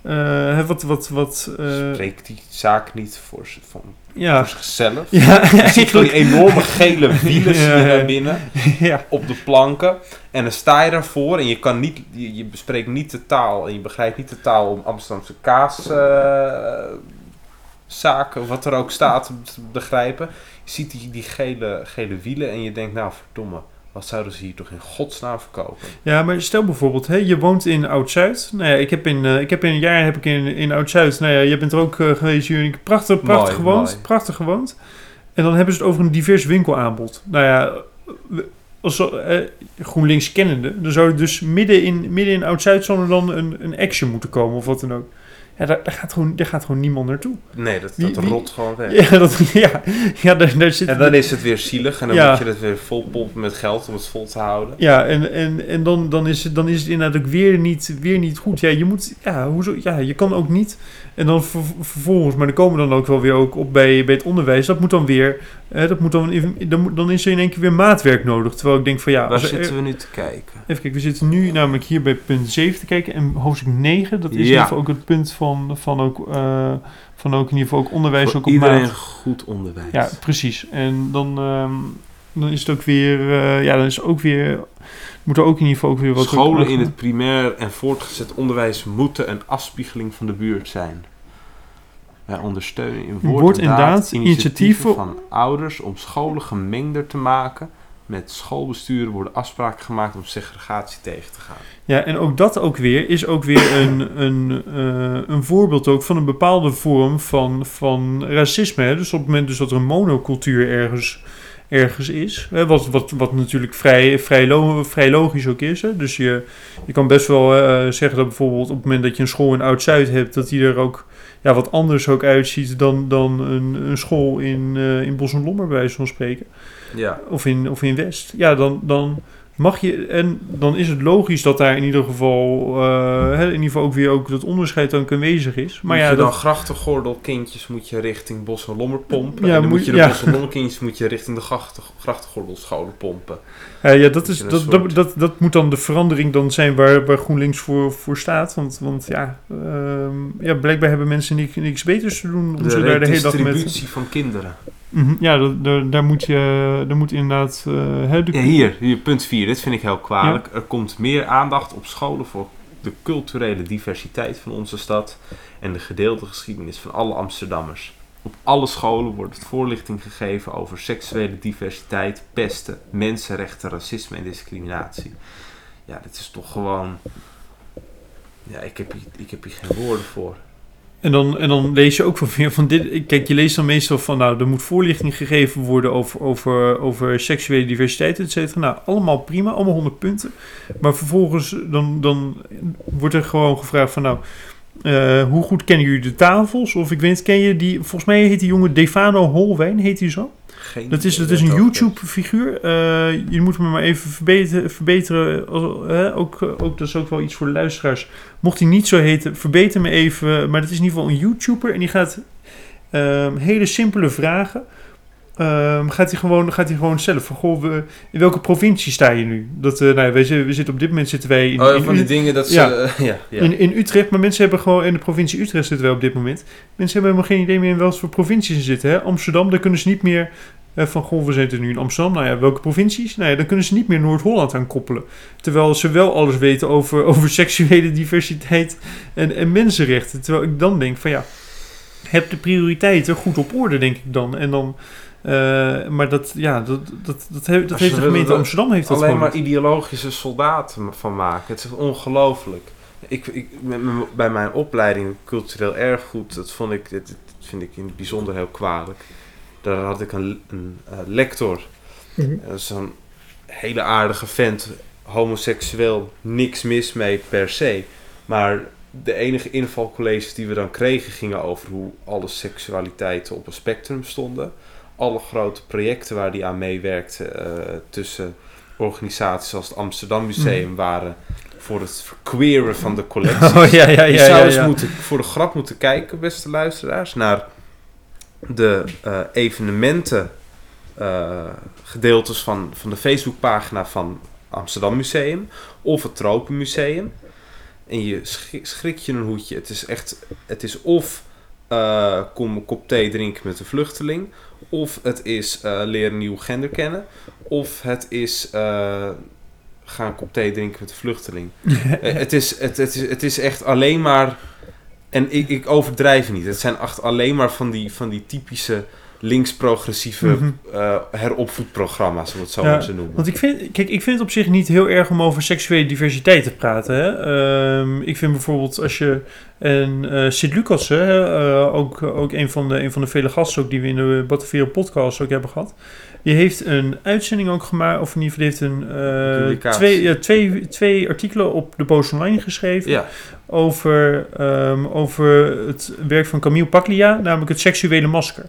eh, hè, wat, wat, wat... eh, Spreekt die zaak niet voor, van, ja, voor zichzelf? ja, Je ziet <laughs> die enorme gele <laughs> wielen Ja, ja. binnen <laughs> ja, op de planken. En dan sta je daarvoor en je, kan niet, je, je bespreekt niet de taal. En je begrijpt niet de taal om Amsterdamse kaaszaken, zaken, of wat er ook staat, te begrijpen. Je ziet die, die gele, gele wielen en je denkt, nou verdomme, wat zouden ze hier toch in godsnaam verkopen? ja, maar stel bijvoorbeeld, hè, je woont in Oud-Zuid. Nou ja, ik heb in, eh, ik heb in een jaar heb ik in, in Oud-Zuid, nou ja, je bent er ook eh, geweest, Jurgen. Prachtig, prachtig Mooi, gewoond, mooi. prachtig gewoond. En dan hebben ze het over een divers winkelaanbod. Nou ja, als eh, GroenLinks kennende, dan zou er dus midden in, midden in Oud-Zuid zou er dan een, een action moeten komen of wat dan ook. Ja, daar, daar, gaat, gewoon, daar gaat gewoon niemand naartoe. Nee, dat, dat wie- rot gewoon weg. <laughs> Ja, dat, ja, ja daar, daar zit... En dan is het weer zielig en dan Ja. moet je het weer vol pompen met geld om het vol te houden. Ja, en, en, en dan, dan, is het, dan is het inderdaad ook weer niet, weer niet goed. Ja, je moet, ja, hoezo, ja, je kan ook niet. En dan ver- vervolgens, maar dan komen we dan ook wel weer ook op bij, bij het onderwijs. Dat moet dan weer, eh, dat moet dan, even- dan, dan is er in één keer weer maatwerk nodig. Terwijl ik denk van ja, Waar er- zitten we nu te kijken? even kijken, we zitten nu namelijk hier bij punt 7 te kijken. En hoofdstuk 9, dat is in Ja. ieder geval ook het punt van, van, ook, eh, van ook in ieder geval ook onderwijs Voor ook op iedereen maat. goed onderwijs. Ja, precies. En dan, ehm, dan is het ook weer, eh, ja, dan is ook weer, moet er ook in ieder geval ook weer wat... Scholen in het primair en voortgezet onderwijs moeten een afspiegeling van de buurt zijn. Wij ondersteunen in woord, en daad initiatieven- van ouders om scholen gemengder te maken. Met schoolbesturen worden afspraken gemaakt om segregatie tegen te gaan. Ja, en ook dat ook weer is ook weer een, een, eh, een voorbeeld ook van een bepaalde vorm van, van racisme. Hè? Dus op het moment dus dat er een monocultuur ergens, ergens is, hè? Wat, wat, wat natuurlijk vrij, vrij, vrij logisch ook is. Hè? Dus je, je kan best wel eh, zeggen dat bijvoorbeeld op het moment dat je een school in Oud-Zuid hebt, dat die er ook ja, wat anders ook uitziet dan, dan een, een school in, eh in Bos en Lommer, bij van spreken. Ja. Of in, of in West. Ja, dan, dan, mag je, en dan is het logisch dat daar in ieder geval, eh, hè, in ieder geval ook weer ook dat onderscheid dan aanwezig is. Maar moet ja, je dan dat, grachtengordelkindjes moet je richting Bos en Lommer pompen. Ja, en dan moet- je de ja. Bos en Lommerkindjes moet je richting de grachten, grachtengordelscholen pompen. eh, ja, dat, is, dat, soort- dat, dat, dat moet dan de verandering dan zijn waar, waar GroenLinks voor, voor staat. Want, want ja, ehm, ja, blijkbaar hebben mensen niks, niks beters te doen om De ze daar de hele dag met... redistributie van kinderen. Mhm, ja, daar, moet je, daar moet inderdaad... eh, hè, de, Ja, hier, hier, punt 4. Dit vind ik heel kwalijk. Er komt meer aandacht op scholen voor de culturele diversiteit van onze stad en de gedeelde geschiedenis van alle Amsterdammers. Op alle scholen wordt voorlichting gegeven over seksuele diversiteit, pesten, mensenrechten, racisme en discriminatie. Ja, dit is toch gewoon. Ja, ik heb hier, ik heb hier geen woorden voor. En dan, en dan lees je ook van, van, dit. Kijk, je leest dan meestal van, nou, er moet voorlichting gegeven worden over, over, over seksuele diversiteit, et cetera. Nou, allemaal prima, allemaal 100 punten. Maar vervolgens dan, dan wordt er gewoon gevraagd van, nou, eh, hoe goed kennen jullie de tafels? Of ik weet, ken je die? Volgens mij heet die jongen Defano Holwijn, heet hij zo? Geen Dat is, dat is een YouTube-figuur. Eh, je moet hem maar even verbeteren. verbeteren ook, ook, dat is ook wel iets voor de luisteraars. Mocht hij niet zo heten, verbeter me even. Maar dat is in ieder geval een YouTuber. En die gaat ehm, hele simpele vragen. Ehm, gaat, hij gewoon, gaat hij gewoon stellen. Van, goh, we- in welke provincie sta je nu? Dat, eh, nou, zitten- we zitten op dit moment zitten wij in, Oh, ja, in van die dingen dat ze. Ja. <laughs> Ja, ja. in, in Utrecht. Maar mensen hebben gewoon in de provincie Utrecht zitten wij op dit moment. Mensen hebben helemaal geen idee meer in welke voor provincies ze zitten. Hè? Amsterdam, daar kunnen ze niet meer eh, van goh, we zitten nu in Amsterdam. Nou ja, welke provincies? Nou ja, dan kunnen ze niet meer Noord-Holland aan koppelen. Terwijl ze wel alles weten over, <laughs> over seksuele diversiteit en, en mensenrechten. Terwijl ik dan denk van ja, heb de prioriteiten goed op orde, denk ik dan. En dan eh, maar dat, ja, dat, dat, dat, heeft, dat heeft de gemeente dat Amsterdam heeft dat alleen gewoon maar ideologische soldaten van maken. Het is ongelooflijk. Ik, ik, bij mijn opleiding cultureel erfgoed, dat vond ik, dit, dit vind ik in het bijzonder heel kwalijk. Daar had ik een, een eh, lector. Dat is een hele aardige vent, homoseksueel, niks mis mee per se. Maar de enige invalcolleges die we dan kregen gingen over hoe alle seksualiteiten op een spectrum stonden. Alle grote projecten waar die aan meewerkte eh, tussen organisaties als het Amsterdam Museum waren voor het verqueeren van de collectie. <laughs> Oh ja, ja, Je zou eens moeten, voor de grap moeten kijken, beste luisteraars, naar de eh, evenementen eh, gedeeltes van, van de Facebookpagina van Amsterdam Museum of het Tropenmuseum. En je schrik, je een hoedje. Het is echt, het is of kom een kop thee drinken met een vluchteling, of het is eh, leren nieuw gender kennen, of het is eh, ga een kop thee drinken met een vluchteling. <laughs> Eh, het, is, het, het, is, het is echt alleen maar. En ik, ik overdrijf niet. Het zijn echt alleen maar van die, van die typische links-progressieve Mhm. heropvoedprogramma's, om het zo Ja, te noemen. Want ik vind, kijk, ik vind het op zich niet heel erg om over seksuele diversiteit te praten. Hè? Ehm, ik vind bijvoorbeeld als je. En eh Sid Lucas, hè, eh, ook, ook een, van de, een van de vele gasten ook die we in de Battenveren podcast ook hebben gehad. Die heeft een uitzending ook gemaakt, of in ieder geval heeft een, eh, twee, twee, twee artikelen op de Post Online geschreven. Ja, over, ehm, over het werk van Camille Paglia, namelijk het seksuele masker.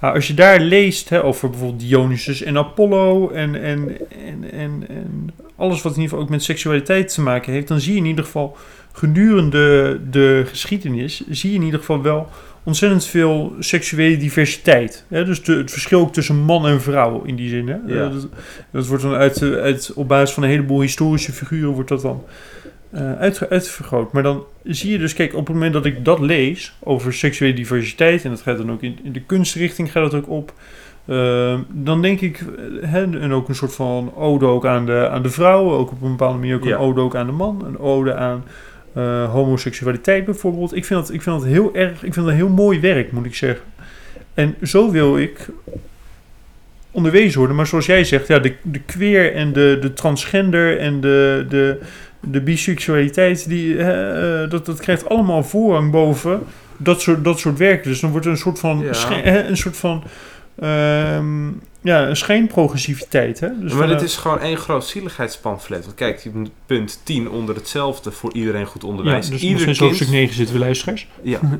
Nou, als je daar leest hè, over bijvoorbeeld Dionysus en Apollo en, en, en, en, en alles wat in ieder geval ook met seksualiteit te maken heeft, dan zie je in ieder geval gedurende de geschiedenis, zie je in ieder geval wel ontzettend veel seksuele diversiteit. Hè? Dus de, het verschil ook tussen man en vrouw in die zin. Hè? Ja. Eh, dat, dat wordt dan uit, eh, uit, op basis van een heleboel historische figuren wordt dat dan eh, uitge- uitvergroot. Maar dan zie je dus, kijk, op het moment dat ik dat lees over seksuele diversiteit, en dat gaat dan ook in, in de kunstrichting gaat het ook op, eh, dan denk ik, hè, en ook een soort van ode ook aan de, aan de vrouw, ook op een bepaalde manier ook Ja. een ode ook aan de man, een ode aan eh, homoseksualiteit bijvoorbeeld. Ik vind, dat, ik vind dat heel erg, ik vind dat heel mooi werk, moet ik zeggen. En zo wil ik onderwezen worden. Maar zoals jij zegt, ja, de, de queer en de, de transgender en de, de, de biseksualiteit, die, eh, dat, dat krijgt allemaal voorrang boven dat soort, dat soort werk. Dus dan wordt er een soort van, Ja. een soort van ehm, ja, een schijnprogressiviteit. Hè? Dus maar dit is gewoon één groot zieligheidspamflet. Want kijk, punt 10 onder hetzelfde voor iedereen goed ja, onderwijs. dus Ieder kind, hoofdstuk 9 zitten we luisteraars. Ja. <laughs>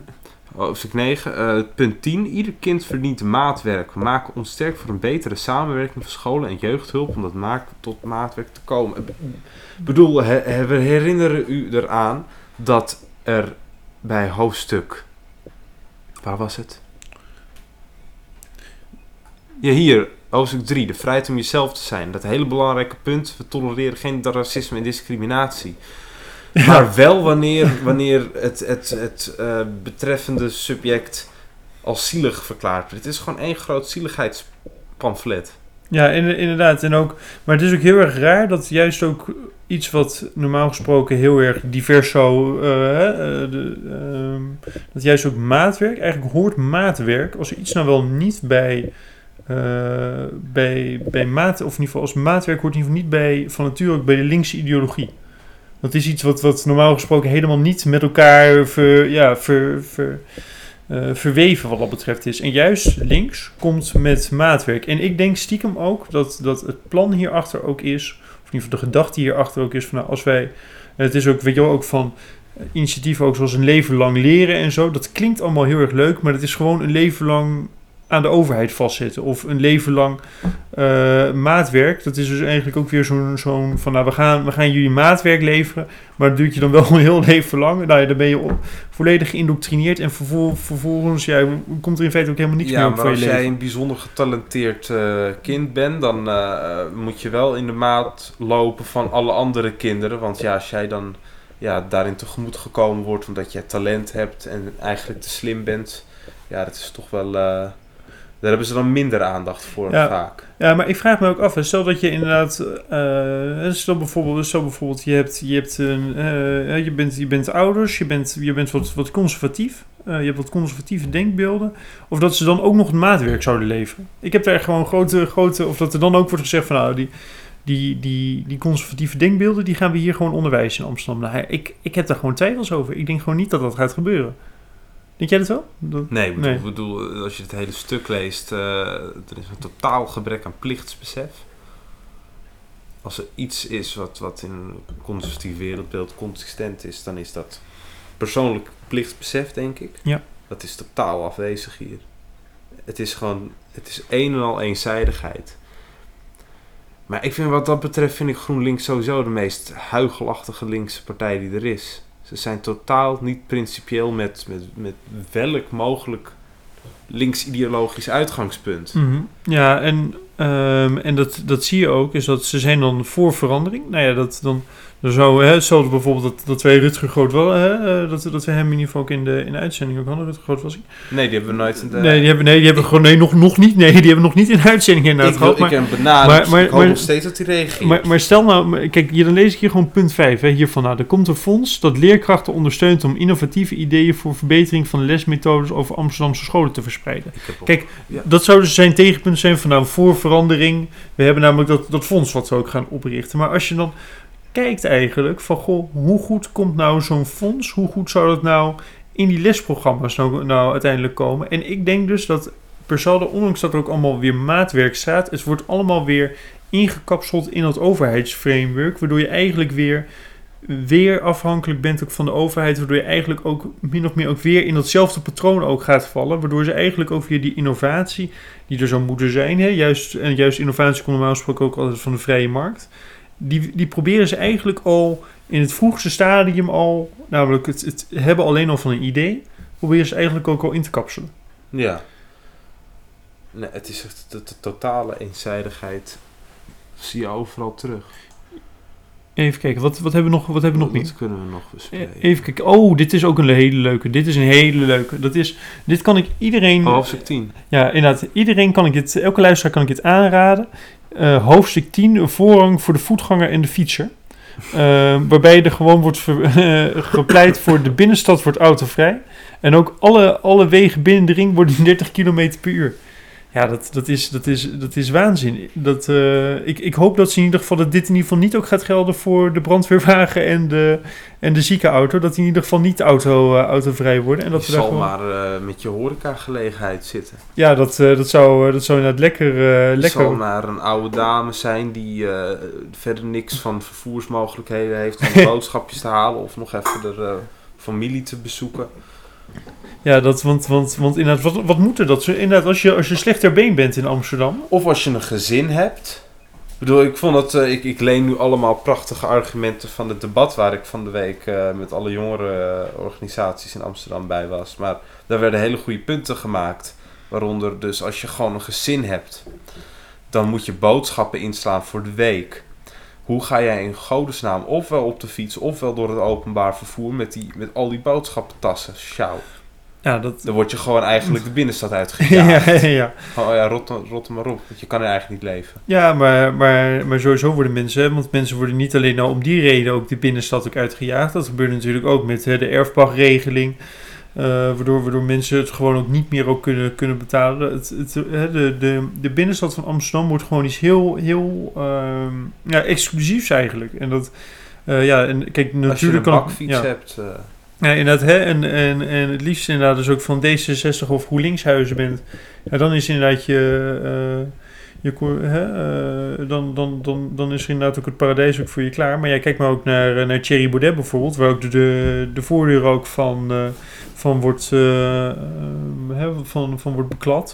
Hoofdstuk 9, eh, punt 10. Ieder kind verdient maatwerk. We maken ons sterk voor een betere samenwerking van scholen en jeugdhulp om dat maak, tot maatwerk te komen. Ik bedoel, he- we herinneren u eraan dat er bij hoofdstuk... Waar was het? Ja, hier, hoofdstuk 3, de vrijheid om jezelf te zijn. Dat hele belangrijke punt, we tolereren geen racisme en discriminatie. Maar wel wanneer, wanneer het, het, het eh, betreffende subject als zielig verklaard wordt. Het is gewoon één groot zieligheidspamflet. Ja, in- inderdaad. En ook, maar het is ook heel erg raar dat juist ook iets wat normaal gesproken heel erg divers zou... eh, eh, de, ehm, dat juist ook maatwerk, eigenlijk hoort maatwerk, als er iets nou wel niet bij... eh, bij, bij maat, of in ieder geval als maatwerk hoort in ieder geval niet bij, van nature ook bij de linkse ideologie. Dat is iets wat, wat normaal gesproken helemaal niet met elkaar ja, ver, ver, eh, verweven wat dat betreft is. En juist links komt met maatwerk. En ik denk stiekem ook dat, dat het plan hierachter ook is, of in ieder geval de gedachte hierachter ook is van nou, als wij, het is ook, weet je wel, ook van eh, initiatieven ook zoals een leven lang leren en zo. Dat klinkt allemaal heel erg leuk, maar dat is gewoon een leven lang aan de overheid vastzitten. Of een leven lang eh, maatwerk. Dat is dus eigenlijk ook weer zo'n zo'n van nou, we gaan, we gaan jullie maatwerk leveren. Maar dat duurt je dan wel een <laughs> heel leven lang. Nou ja, dan ben je op, volledig geïndoctrineerd. En vervol, vervolgens ja, komt er in feite ook helemaal niks ja, meer op voor je als leven. jij een bijzonder getalenteerd eh, kind bent, dan eh, moet je wel in de maat lopen van alle andere kinderen. Want ja, als jij dan ja, daarin tegemoet gekomen wordt omdat jij talent hebt en eigenlijk te slim bent, ja, dat is toch wel. Daar hebben ze dan minder aandacht voor Ja. vaak. Ja, maar ik vraag me ook af, hè, stel dat je inderdaad, eh, stel bijvoorbeeld, stel bijvoorbeeld je, hebt, je, hebt een, eh, je, bent, je bent ouders, je bent, je bent wat, wat conservatief, eh, je hebt wat conservatieve denkbeelden, of dat ze dan ook nog het maatwerk zouden leveren. Ik heb daar gewoon grote, grote, of dat er dan ook wordt gezegd van nou, die, die, die, die conservatieve denkbeelden, die gaan we hier gewoon onderwijzen in Amsterdam. Nou, ik, ik heb daar gewoon twijfels over. Ik denk gewoon niet dat dat gaat gebeuren. Denk jij dat wel? Dat- Nee, ik bedoel, Nee. bedoel, als je het hele stuk leest, eh, er is een totaal gebrek aan plichtsbesef. Als er iets is wat, wat in een conservatief wereldbeeld consistent is, dan is dat persoonlijk plichtsbesef, denk ik. Ja. Dat is totaal afwezig hier. Het is gewoon, het is een en al eenzijdigheid. Maar ik vind wat dat betreft, vind ik GroenLinks sowieso de meest huigelachtige linkse partij die er is. Ze zijn totaal niet principieel met, met, met welk mogelijk links-ideologisch uitgangspunt. Mhm. Ja, en, ehm, en dat, dat zie je ook, is dat ze zijn dan voor verandering. Nou ja, dat dan, dan zou, hè, zoals bijvoorbeeld dat, dat wij Rutger Groot wel, hè, eh, dat, dat we hem in ieder geval ook in de, in de uitzending ook hadden. Rutger Groot was ik. Nee, die hebben we nooit in de... nee, die hebben, nee, die hebben gewoon, nee, nog, nog niet, nee, die hebben nog niet in de uitzending inderdaad ik, gehad. ik Maar, heb benaderd, maar- maar- ik hoop maar- nog steeds dat hij reageert. maar, maar stel nou, kijk, hier, dan lees ik hier gewoon punt 5, hè, hiervan. Nou, er komt een fonds dat leerkrachten ondersteunt om innovatieve ideeën voor verbetering van de lesmethodes over Amsterdamse scholen te verspreiden. Op- Kijk, Ja. dat zou dus zijn tegenpunt zijn van nou voor verandering. We hebben namelijk dat, dat fonds wat we ook gaan oprichten. Maar als je dan kijkt eigenlijk van goh, hoe goed komt nou zo'n fonds? Hoe goed zou dat nou in die lesprogramma's nou, nou uiteindelijk komen? En ik denk dus dat per saldo, ondanks dat er ook allemaal weer maatwerk staat, het wordt allemaal weer ingekapseld in dat overheidsframework, waardoor je eigenlijk weer weer afhankelijk bent ook van de overheid, waardoor je eigenlijk ook min of meer ook weer in datzelfde patroon ook gaat vallen, waardoor ze eigenlijk ook weer die innovatie die er zou moeten zijn, hè, juist, en juist innovatie komt normaal gesproken ook altijd van de vrije markt, die, die proberen ze eigenlijk al in het vroegste stadium al, namelijk het, het hebben alleen al van een idee, proberen ze eigenlijk ook al in te kapselen. Ja. Nee, het is echt de, de totale eenzijdigheid. Zie je overal terug. Even kijken, wat, wat hebben we nog, wat hebben we nog niet? kunnen we nog Eh, bespreken? Even kijken. Oh, dit is ook een hele leuke. Dit is een hele leuke. Dat is, dit kan ik iedereen. Oh, hoofdstuk 10. Ja, inderdaad. Iedereen kan ik dit, elke luisteraar kan ik dit aanraden. Eh, hoofdstuk 10, een voorrang voor de voetganger en de fietser. Eh, waarbij er gewoon wordt <laughs> gepleit voor de binnenstad wordt autovrij. En ook alle, alle wegen binnen de ring worden 30 km per uur. Ja, dat, dat, is, dat, is, dat is waanzin. Dat, eh, ik, ik hoop dat ze in ieder geval dat dit in ieder geval niet ook gaat gelden voor de brandweerwagen en de, en de ziekenauto. Dat die in ieder geval niet auto, eh, autovrij worden. En dat je we zal gewoon, maar eh, met je horecagelegenheid zitten. ja, dat, dat, zou, dat zou inderdaad lekker. eh, Het lekker zal maar een oude dame zijn die verder niks van vervoersmogelijkheden heeft om <laughs> boodschapjes te halen of nog even de familie te bezoeken. Ja, dat, want, want, want inderdaad, wat, moet er dat? Inderdaad, als je, als je slecht ter been bent in Amsterdam. Of als je een gezin hebt. Ik bedoel, ik vond dat, eh, ik, ik leen nu allemaal prachtige argumenten van het debat waar ik van de week eh, met alle jongerenorganisaties in Amsterdam bij was. Maar daar werden hele goede punten gemaakt. Waaronder dus als je gewoon een gezin hebt, dan moet je boodschappen inslaan voor de week. Hoe ga jij in godesnaam ofwel op de fiets ofwel door het openbaar vervoer met, die, met al die boodschappentassen? Sjouw. Ja, dat... Dan word je gewoon eigenlijk de binnenstad Ja, <laughs> uitgejaagd. ja, ja. Oh ja, rot, rot er maar op, want je kan er eigenlijk niet leven. ja maar, maar, maar sowieso worden mensen, want mensen worden niet alleen nou om die reden ook de binnenstad ook uitgejaagd. Dat gebeurt natuurlijk ook met hè, de erfpachtregeling. eh, waardoor, waardoor mensen het gewoon ook niet meer ook kunnen, kunnen betalen. Het, het, hè, de, de, de binnenstad van Amsterdam wordt gewoon iets heel, heel ehm, ja, exclusiefs eigenlijk. En dat, eh, ja, en kijk, Als je natuurlijk een kan bakfiets ja. hebt... Ja, inderdaad. Hè? En, en, en het liefst inderdaad dus ook van D66 of GroenLinkshuizen bent. Ja, dan is inderdaad je... eh, je hè? eh, dan, dan, dan, dan is er inderdaad ook het paradijs ook voor je klaar. Maar jij kijkt maar ook naar, eh, naar Thierry Baudet bijvoorbeeld. Waar ook de, de, de voordeur ook van, van, wordt, hè, van, van wordt beklad.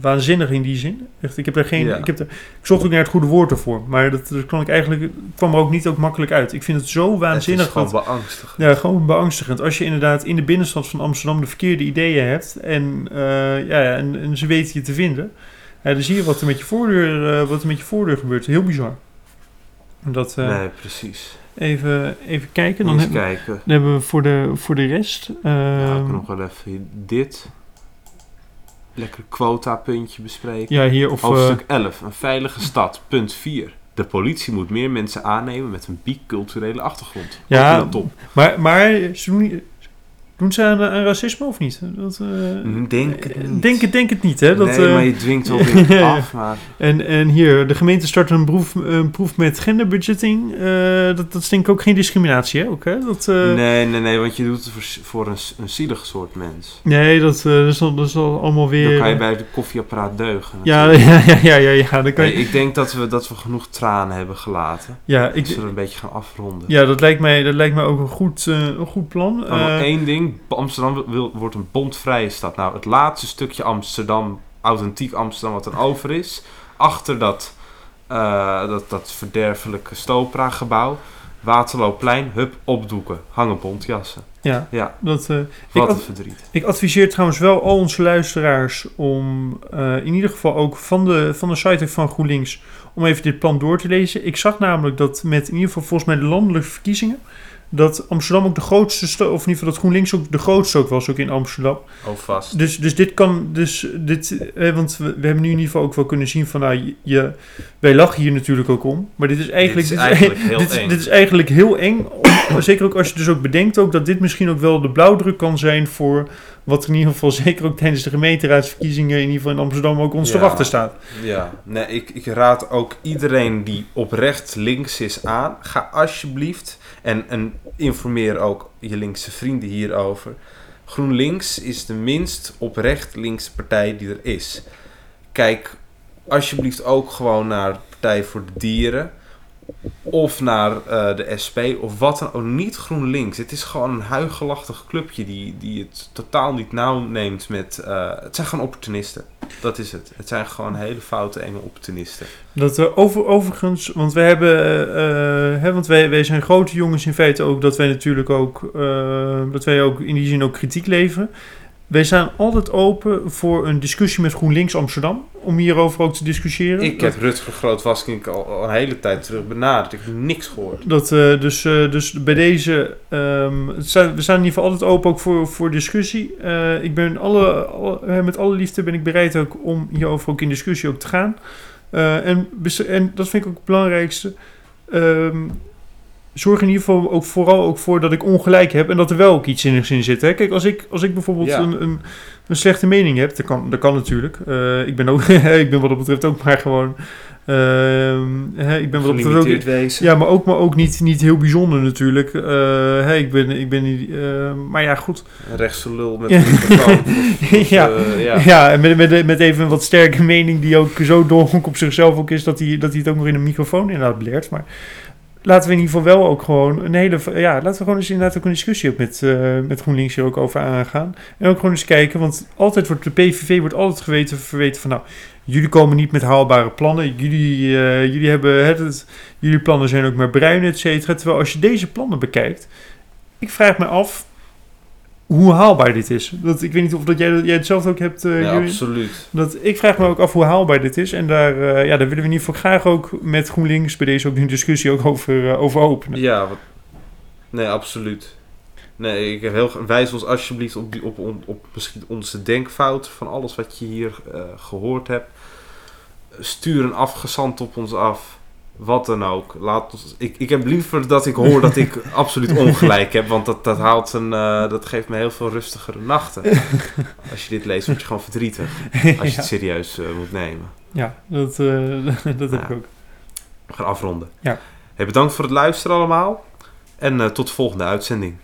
Waanzinnig in die zin. Echt, ik heb daar geen... Ja. Ik, heb daar, ik zocht ook naar het goede woord ervoor. Maar dat, dat kwam ik eigenlijk... kwam er ook niet ook makkelijk uit. Ik vind het zo waanzinnig... Het is gewoon dat- beangstigend. ja, gewoon beangstigend. Als je inderdaad in de binnenstad van Amsterdam de verkeerde ideeën hebt en, eh, ja, en, en ze weten je te vinden, ja, dan zie je wat er met je voordeur, eh, wat er met je voordeur gebeurt. Heel bizar. Dat, eh, nee, precies. even, even kijken. Dan, hebben- kijken. dan hebben we voor de, voor de rest. Ja, ik ehm, nog wel even dit. Lekker quota puntje bespreken. ja, hier of. eh, Hoofdstuk 11. Een veilige stad. Punt 4. De politie moet meer mensen aannemen met een biculturele achtergrond. Ja, top. maar, maar ze doen, niet- doen ze aan, aan racisme of niet? Dat, eh, Denk het niet. Denk het, denk het niet, hè? Dat, nee, eh, maar je dwingt wel <laughs> dingen Ja. af. Maar En, en hier, de gemeente start een proef, een proef met genderbudgeting. Eh, dat, dat is denk ik ook geen discriminatie, hè? Ook, hè? Dat, eh, nee, nee, nee, nee, want je doet het voor, voor een, een zielig soort mens. dat, eh, dat, is al, dat is allemaal weer... Dan kan je bij de koffieapparaat deugen. ja, <laughs> ja, ja, ja, ja, ja, dan kan je... Nee, ik denk dat we, dat we genoeg tranen hebben gelaten. ja, Ik zullen een beetje gaan afronden. ja dat, lijkt mij, dat lijkt mij ook een goed, eh, een goed plan. Maar nog Eh, één. Amsterdam wil- wordt een bondvrije stad. Nou, het laatste stukje Amsterdam, authentiek Amsterdam wat er <laughs> over is. Achter dat, eh, dat, dat verderfelijke Stopra-gebouw. Waterloopplein, hup, opdoeken. Hangen bontjassen. ja, Ja, dat... eh, wat ad- een verdriet. Ik adviseer trouwens wel al onze luisteraars om eh, in ieder geval ook van de, van de site van GroenLinks om even dit plan door te lezen. Ik zag namelijk dat met in ieder geval volgens mij de landelijke verkiezingen dat Amsterdam ook de grootste, of in ieder geval dat GroenLinks ook de grootste ook was ook in Amsterdam. Oh, vast. Dus, dus dit kan, dus dit, want we, we hebben nu in ieder geval ook wel kunnen zien van, nou, je- wij lachen hier natuurlijk ook om, maar dit is eigenlijk, Dit is eigenlijk <laughs> heel dit, eng. dit is eigenlijk heel eng. Om- <coughs> zeker ook als je dus ook bedenkt ook dat dit misschien ook wel de blauwdruk kan zijn voor wat in ieder geval <laughs> zeker ook tijdens de gemeenteraadsverkiezingen in ieder geval in Amsterdam ook ons te wachten staat. Ja, nee, ik, ik raad ook iedereen die oprecht links is aan. Ga alsjeblieft en, en informeer ook je linkse vrienden hierover. GroenLinks is de minst oprecht linkse partij die er is. Kijk alsjeblieft ook gewoon naar Partij voor de Dieren. Of naar eh, de SP of wat dan ook. Niet GroenLinks. Het is gewoon een huigelachtig clubje die, die het totaal niet nauw neemt met... eh, het zijn gewoon opportunisten. Dat is het. Het zijn gewoon hele foute, enge opportunisten. Dat we over, overigens, want wij hebben, eh, eh, hè, want wij, wij zijn grote jongens in feite ook, dat wij natuurlijk ook, eh, dat wij ook in die zin ook kritiek leveren. Wij zijn altijd open voor een discussie met GroenLinks Amsterdam, om hierover ook te discussiëren. Ik heb Rutger Groot-Waskink al, al een hele tijd terug benaderd. Ik heb niks gehoord. Dat, eh, dus, eh, dus bij deze, zijn, we staan in ieder geval altijd open ook voor, voor discussie. Eh, ik ben alle, alle- met alle liefde ben ik bereid ook om hierover ook in discussie ook te gaan. En, en dat vind ik ook het belangrijkste. Ehm, zorg in ieder geval ook vooral ook voor dat ik ongelijk heb en dat er wel ook iets zinnigs in zit. Hè? Kijk, als ik, als ik bijvoorbeeld Ja. een, een, een slechte mening heb, dat kan, dat kan natuurlijk. Eh, ik, ben ook, <laughs> ik ben wat dat betreft ook maar gewoon. ehm, hè, ik ben wat dat betreft ook, Gelimiteerd wezen. ja, maar ook, maar ook niet, niet heel bijzonder natuurlijk. Eh, ik ben, ik ben niet, eh, maar ja, goed. Een rechtse lul met een microfoon. Of- <laughs> of, Ja. Ja, ja. en met, met, met even een wat sterke mening die ook zo dolhonk op zichzelf ook is dat hij, dat hij het ook nog in een microfoon inderdaad leert. Maar laten we in ieder geval wel ook gewoon een hele... Ja, laten we gewoon eens inderdaad ook een discussie ook met, eh, met GroenLinks hier ook over aangaan. En ook gewoon eens kijken, want altijd wordt de PVV wordt altijd geweten, verweten van... nou, jullie komen niet met haalbare plannen. Jullie, eh, jullie, hebben, het, het- jullie plannen zijn ook maar bruin, et cetera. Terwijl als je deze plannen bekijkt, ik vraag me af hoe haalbaar dit is. Dat, ik weet niet of dat jij, jij het zelf ook hebt, eh Ja, absoluut. Dat, ik vraag me ook af hoe haalbaar dit is. En daar, eh, ja, daar willen we in ieder geval graag ook met GroenLinks bij deze ook een discussie ook over, eh, over openen. Ja, wat... nee, absoluut. Nee, ik heb heel wijs ons alsjeblieft op, die- op, op, op misschien onze denkfout van alles wat je hier eh, gehoord hebt. Stuur een afgezant op ons af. Wat dan ook. Laat ons, ik, ik heb liever dat ik hoor dat ik <laughs> absoluut ongelijk heb. Want dat, dat, haalt een, eh, dat geeft me heel veel rustigere nachten. <laughs> Als je dit leest, word je gewoon verdrietig. <laughs> Als je het serieus eh, moet nemen. ja, dat, eh, dat heb ik ook. We gaan afronden. Ja. Hey, bedankt voor het luisteren allemaal. En tot de volgende uitzending.